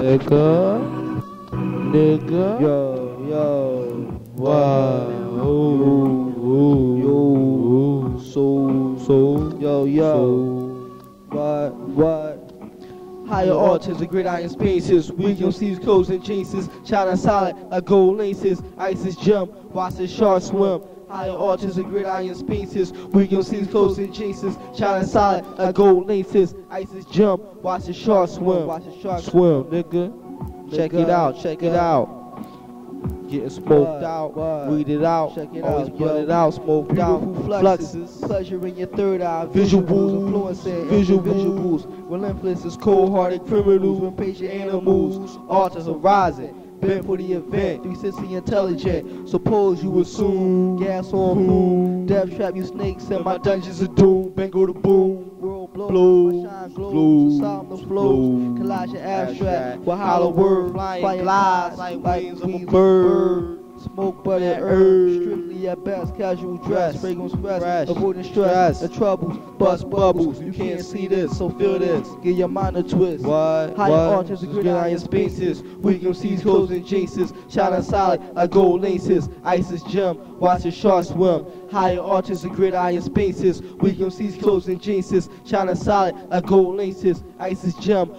Nigga. Nigga. Yo, yo, Wow. Ooh, ooh, yo, ooh. so, So, yo, yo, so. what, what? Higher arches, the gridiron spaces, weak seas, clothes and chases, shining solid like gold laces, ISIS jump, watch the shark swim. Higher arches and gridiron spaces, weak seas, clothes and chases, shining solid like gold laces, ISIS jump, watch the shark swim. Watch the shark Swim, nigga. Check it out, check it out. Getting smoked out, weeded out, Check it always it out, smoked out, fluxes. pleasure in your third eye, Visuals, influencing visuals. relentless as cold-hearted criminals, impatient animals, altars horizon, bent for the event, 360 intelligent, suppose you assume, gas on whom, death trap you snakes, in my dungeons of doom, bang go to boom, world blows, Blows, shine glows, flows, flows, collage and abstract, with hollow words, flying glides like wings of a bird. Smoke butter That herb, strictly at best, casual dress, Dress. fragrance fresh, Fresh. avoiding stress, the troubles, bust bubbles. You can't see this, so feel this. Get your mind a twist. What? Higher arches and gridiron spaces, weak MCs, clothes and chases, shining solid like gold laces, ISIS watch the shark swim. Higher arches and gridiron spaces, weak MCs, clothes and chases, shining solid like gold laces, ISIS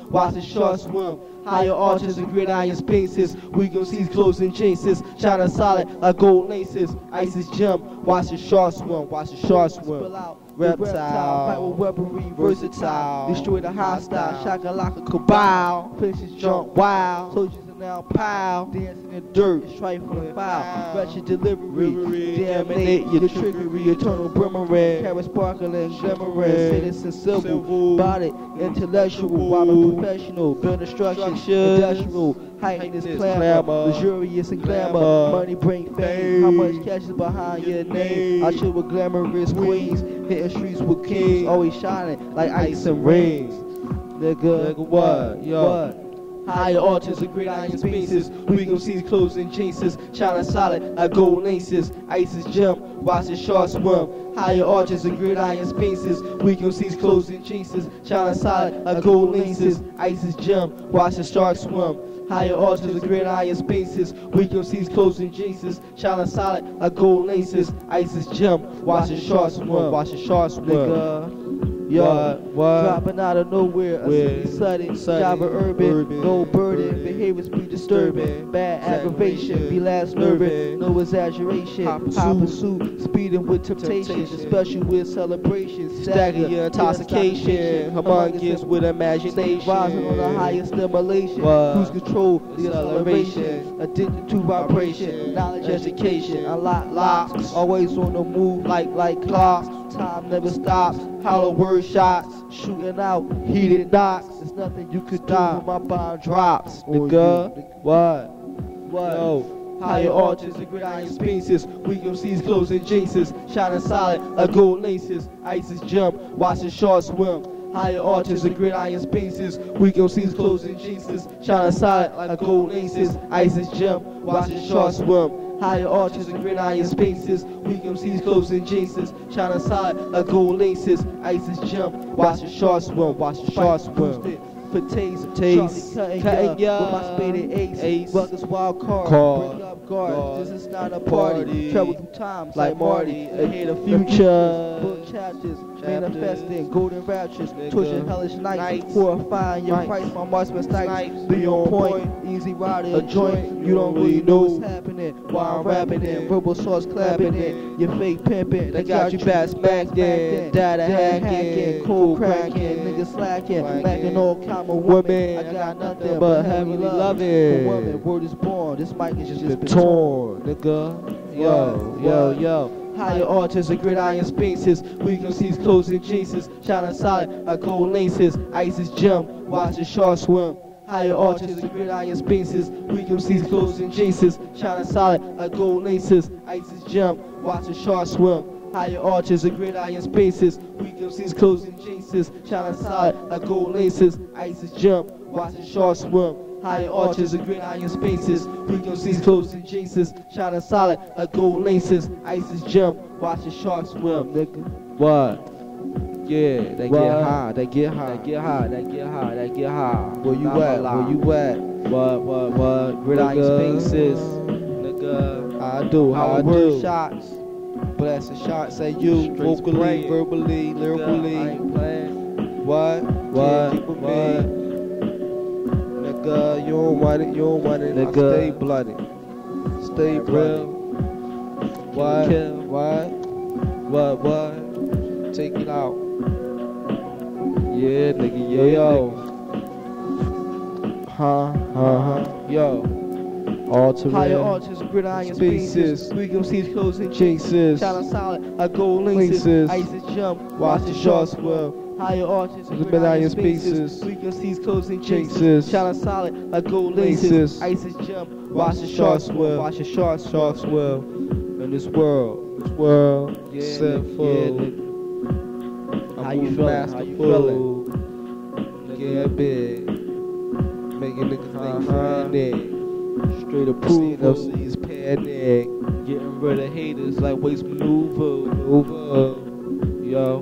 watch the shark swim. Higher arches and gridiron spaces, weak MCs, clothes and chases, shining solid like gold laces, ISIS jump, watch the sharks swim, watch the sharks swim. Reptile. fight with weaponry, versatile. Destroy the hostile, shakalaka cabal. Fishes jump wild, soldiers now pile. Dancing in dirt, trifling and foul. Foul. Wretched delivery, Delivery, damnate your trickery, eternal boomerang. Carrot sparkling, glimmering, citizen civil, body, intellectual, while a professional, build structure, Structures. industrial, heightened Heightened clamor, luxurious and glamour, money bring fame, how much cash is behind your name? I chill with glamorous queens, hitting streets with kings, Kings. always shining like ice and rings. Nigga, Nigga, what? Yo. What? Higher arches and gridiron spaces, we gon' see clothes and chases, shining solid like gold laces, ISIS jump, watch the shark swim. Higher arches and gridiron spaces, we gon' see clothes and chases, shining solid like gold laces, ISIS jump, watch the shark swim. Higher arches and gridiron spaces, we gon' see clothes and chases, shining solid like gold laces, ISIS jump, watch the shark swim, watch the shark swim. Nigga. Yo, What? Dropping out of nowhere, a city sudden, Java urban, urban, no burden, urban, behaviors be disturbing, bad aggravation, be last nervous, no exaggeration, high high pursuit, speeding with temptation, temptation, especially with celebrations, Stagger your intoxication, humongous with imagination. rising on a higher stimulation, What? cruise control, the Acceleration, addicted to vibration, knowledge, education, unlock locks, locks, always on the move like like clocks. Time never stops, hollow word shots, shooting out, heated knocks. There's nothing you could do when my bomb drops. Nigga, what? What? Yo. Higher arches and gridiron spaces, we gon' see clothes and chases, shining solid like gold laces, ISIS jump, watch the shark swim. Higher arches and gridiron spaces, we gon' see clothes and chases, shining solid like a gold laces, ISIS jump, watch the shark swim. Higher arches and gridiron spaces, we gon' see clothes and chases, shining solid like gold laces, ISIS jump, watch the shark swim, watch the shark swim. For taste, Taste, cutting, cutting ya, with my spaded ace, Ace. Ruggers wild card, Card. bring up guard. Guard. This is not a party. Party. Travel through times Like like Marty, ahead of future. Book Chapters. Manifesting golden raptures, Nigga. hellish nights, horrifying your price. My marksman snipes, be on point, easy rider, a joint. You don't really know what's happening while I'm rapping it. Verbal sauce clapping it, your fake pimping. They got you back smacked in, data hacking, cold cracking, niggas slacking, lacking all kind of women. I got nothing but heavy loving. For women, word is born. This mic is just been torn, nigga. Yo, yo, yo. Higher arches and gridiron spaces, we can see clothes and chases, shining solid like gold laces, ISIS jump, watch the shark swim. Higher arches and gridiron spaces, we can see clothes and chases, shining solid like gold laces, ISIS jump, watch the shark swim. Higher arches and gridiron spaces, we can see clothes and chases, shining solid like gold laces, ISIS jump, watch the shark swim. Higher arches and gridiron spaces, we can see clothes and chases, a solid like gold laces, ISIS jump, watch the sharks swim, nigga. What? Yeah, they What? get high, they get high. They get high, they get high, they get high. Where you at? Where you at? What, what, what? Gridiron. Spaces. Nigga. How I do, how I word do. shots. Blessing shots at you, vocally, verbally, lyrically. What? What? What? Nigga, you don't want it, you don't want it. I stay bloody. Stay Real. What? Kill. What? What, what? Take it out. Yeah, nigga, yeah, Yo, yo. nigga. Huh, huh, huh. Yo. Alter Higher arches, gridiron Spaces. can see closing Jinxes. Shine solid, I go lynxes. Isis jump, Watch the shots swell. Higher arches, medallion spaces. can see closing jinxes. Shine solid, like go Lynxes. lynxes. Isis jump, watch the sharks swell. Watch the sharks Sharks well in this world. This world. Yeah, set full. yeah. How you feeling? How you. Nigga. Get big. Making niggas think Uh-huh. panic. Straight approval. MCs panic. Getting rid of haters like waste maneuver. Over. Yo,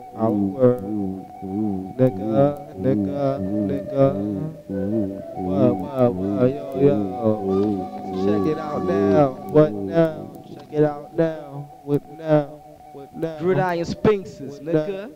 word. Nigga, nigga, nigga. What, what, what, yo, yo. Check it out now. What now? Check it out now. What now? What now? Gridiron Sphinxes, nigga.